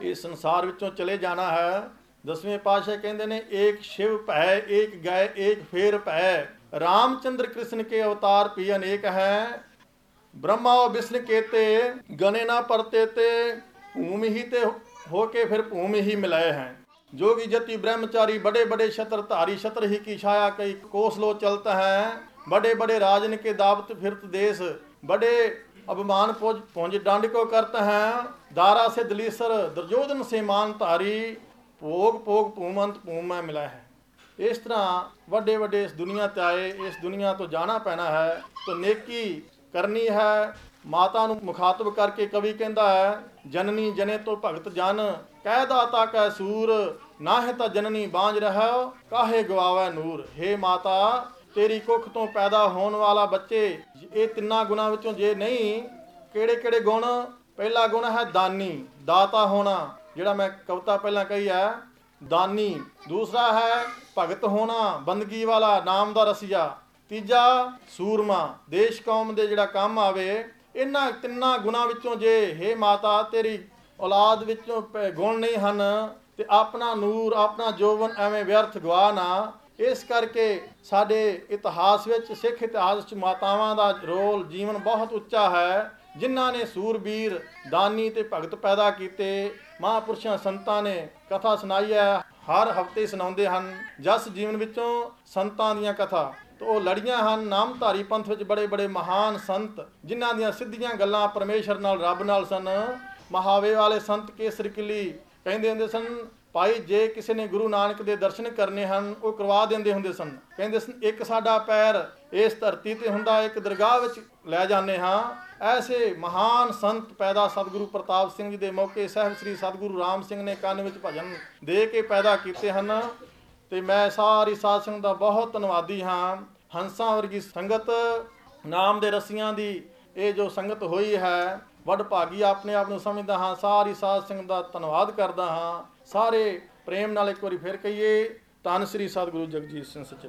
ਇਸ ਸੰਸਾਰ ਵਿੱਚੋਂ ਚਲੇ ਜਾਣਾ ਹੈ ਦਸਵੇਂ ਪਾਤਸ਼ਾਹ ਕਹਿੰਦੇ ਨੇ ਏਕ ਸ਼ਿਵ ਭੈ ਏਕ ਗਏ ਏਕ ਫੇਰ ਭੈ ਰਾਮਚੰਦਰ ਕ੍ਰਿਸ਼ਨ ਕੇ ਅਵਤਾਰ ਵੀ ਅਨੇਕ ਹੈ ब्रह्मा और विष्णु केते गने ना परते ते भूमि ही ते हो के फिर भूमि ही मिलाए हैं जोगी जति ब्रह्मचारी बड़े बड़े छत्र धारी छत्र ही की छाया कई कोसलो चलता है बड़े बड़े राजन के दावत फिरत देश बड़े ਅਭਿਮਾਨ ਪੁਜ ਪੁੰਜ ਡੰਡ ਕੋ ਕਰਤ ਹੈ, ਦਾਰਾ ਸੇ ਦਲੀਸਰ ਦਰਜੋਦਨ ਸੇ ਮਾਨ ਧਾਰੀ, ਭੋਗ ਭੋਗ ਭੂਮੰਤ ਭੂਮ ਮੈਂ ਮਿਲਾ ਹੈ। ਇਸ ਤਰ੍ਹਾਂ ਵੱਡੇ ਵੱਡੇ ਇਸ ਦੁਨੀਆ ਤੇ ਆਏ, ਇਸ ਦੁਨੀਆ ਤੋਂ ਜਾਣਾ ਪੈਣਾ ਹੈ, ਤਾਂ ਨੇਕੀ ਕਰਨੀ ਹੈ, ਮਾਤਾ ਨੂੰ ਮੁਖਾਤਬ ਕਰਕੇ ਕਵੀ ਕਹਿੰਦਾ ਹੈ, ਜਨਨੀ ਜਨੇ ਤੋਂ ਭਗਤ ਜਨ, ਕਹਿ ਦਾਤਾ ਕੈ ਸੂਰ, ਨਾਹਿ ਤਾਂ ਜਨਨੀ ਬਾਝ ਰਹਾ ਕਾਹੇ ਗਵਾਵੇ ਨੂਰ। ਹੇ ਮਾਤਾ ਤੇਰੀ ਕੁੱਖ ਤੋਂ ਪੈਦਾ ਹੋਣ ਵਾਲਾ ਬੱਚੇ, ਇਹ ਤਿੰਨਾਂ ਗੁਣਾਂ ਵਿੱਚੋਂ ਜੇ ਨਹੀਂ, ਕਿਹੜੇ ਕਿਹੜੇ ਗੁਣ? ਪਹਿਲਾ ਗੁਣ ਹੈ ਦਾਨੀ, ਦਾਤਾ ਹੋਣਾ, ਜਿਹੜਾ ਮੈਂ ਕਵਿਤਾ ਪਹਿਲਾਂ ਕਹੀ ਹੈ, ਦਾਨੀ। ਦੂਸਰਾ ਹੈ ਭਗਤ ਹੋਣਾ, ਬੰਦਗੀ ਵਾਲਾ, ਨਾਮ ਦਾ ਰਸੀਆ। ਤੀਜਾ, ਸੂਰਮਾ, ਦੇਸ਼ ਕੌਮ ਦੇ ਜਿਹੜਾ ਕੰਮ ਆਵੇ, ਇਹਨਾਂ ਤਿੰਨਾਂ ਗੁਣਾਂ ਵਿੱਚੋਂ ਜੇ, ਹੇ ਮਾਤਾ, ਤੇਰੀ ਔਲਾਦ ਵਿੱਚੋਂ ਪ- ਗੁਣ ਨਹੀਂ ਹਨ, ਤੇ ਆਪਣਾ ਨੂਰ, ਆਪਣਾ ਜੋਵਨ ਐਵੇਂ ਵਿਅਰਥ ਗਵਾ ਨਾ ਇਸ ਕਰਕੇ ਸਾਡੇ ਇਤਿਹਾਸ ਵਿੱਚ, ਸਿੱਖ ਇਤਿਹਾਸ ਵਿੱਚ ਮਾਤਾਵਾਂ ਦਾ ਰੋਲ ਜੀਵਨ ਬਹੁਤ ਉੱਚਾ ਹੈ। ਜਿਨ੍ਹਾਂ ਨੇ ਸੂਰਬੀਰ ਦਾਨੀ ਤੇ ਭਗਤ ਪੈਦਾ ਕੀਤੇ, ਮਹਾਂਪੁਰਸ਼ਾਂ ਸੰਤਾਂ ਨੇ ਕਥਾ ਸੁਣਾਈ ਹੈ, ਹਰ ਹਫ਼ਤੇ ਸੁਣਾਉਂਦੇ ਹਨ। ਜਸ ਜੀਵਨ ਵਿੱਚੋਂ ਸੰਤਾਂ ਦੀਆਂ ਕਥਾ, ਤੋ ਉਹ ਲੜੀਆਂ ਹਨ। ਨਾਮਧਾਰੀ ਪੰਥ ਵਿੱਚ ਬੜੇ ਬੜੇ ਮਹਾਨ ਸੰਤ, ਜਿਨ੍ਹਾਂ ਦੀਆਂ ਸਿੱਧੀਆਂ ਗੱਲਾਂ ਪਰਮੇਸ਼ਰ ਨਾਲ, ਰੱਬ ਨਾਲ ਸਨ। ਮਹਾਵੇ ਵਾਲੇ ਸੰਤ ਕੇਸਰ ਕਿਲੀ ਕਹਿੰਦੇ ਹੁੰਦੇ ਸਨ ਭਾਈ, ਜੇ ਕਿਸੇ ਨੇ ਗੁਰੂ ਨਾਨਕ ਦੇ ਦਰਸ਼ਨ ਕਰਨੇ ਹਨ, ਉਹ ਕਰਵਾ ਦਿੰਦੇ ਹੁੰਦੇ ਸਨ। ਕਹਿੰਦੇ ਸਨ, ਇੱਕ ਸਾਡਾ ਪੈਰ ਇਸ ਧਰਤੀ ਤੇ ਹੁੰਦਾ, ਇੱਕ ਦਰਗਾਹ ਵਿੱਚ ਲੈ ਜਾਂਦੇ ਹਾਂ। ਐਸੇ ਮਹਾਨ ਸੰਤ ਪੈਦਾ ਸਤਿਗੁਰੂ ਪ੍ਰਤਾਪ ਸਿੰਘ ਜੀ ਦੇ ਮੌਕੇ ਸਾਹਿਬ ਸ੍ਰੀ ਸਤਿਗੁਰੂ ਰਾਮ ਸਿੰਘ ਨੇ ਕੰਨ ਵਿੱਚ ਭਜਨ ਦੇ ਕੇ ਪੈਦਾ ਕੀਤੇ ਹਨ। ਤੇ ਮੈਂ ਸਾਰੀ ਸਾਧ ਸੰਗਤ ਦਾ ਬਹੁਤ ਧੰਨਵਾਦੀ ਹਾਂ। ਹੰਸਾਂ ਵਰਗੀ ਸੰਗਤ, ਨਾਮ ਦੇ ਰਸੀਆਂ ਦੀ ਇਹ ਜੋ ਸੰਗਤ ਹੋਈ ਹੈ, ਵੱਡ ਭਾਗੀ ਆਪਣੇ ਆਪ ਨੂੰ ਸਮਝਦਾ ਹਾਂ। ਸਾਰੀ ਸਾਧ ਸੰਗਤ ਦਾ ਧੰਨਵਾਦ ਕਰਦਾ ਹਾਂ। ਸਾਰੇ ਪ੍ਰੇਮ ਨਾਲ ਇੱਕ ਵਾਰੀ ਫਿਰ ਕਹੀਏ ਧੰਨ ਸ੍ਰੀ ਸਤਿਗੁਰੂ ਜਗਜੀਤ ਸਿੰਘ ਸੱਚੇ